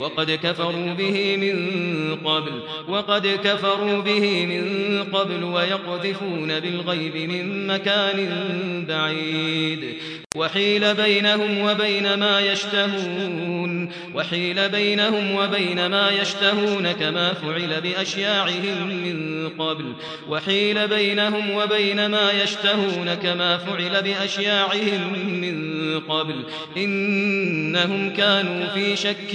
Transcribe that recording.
وقد كفروا به من قبل وقد كفروا به من قبل ويقذفون بالغيب من مكان بعيد. وحيل بينهم وبين ما يشتهون وحيل بينهم وبين ما يشتهون كما فعل بأشياعهم من قبل. وحيل بينهم وبين ما يشتهون كما فعل بأشياعهم من قبل. إنهم كانوا في شك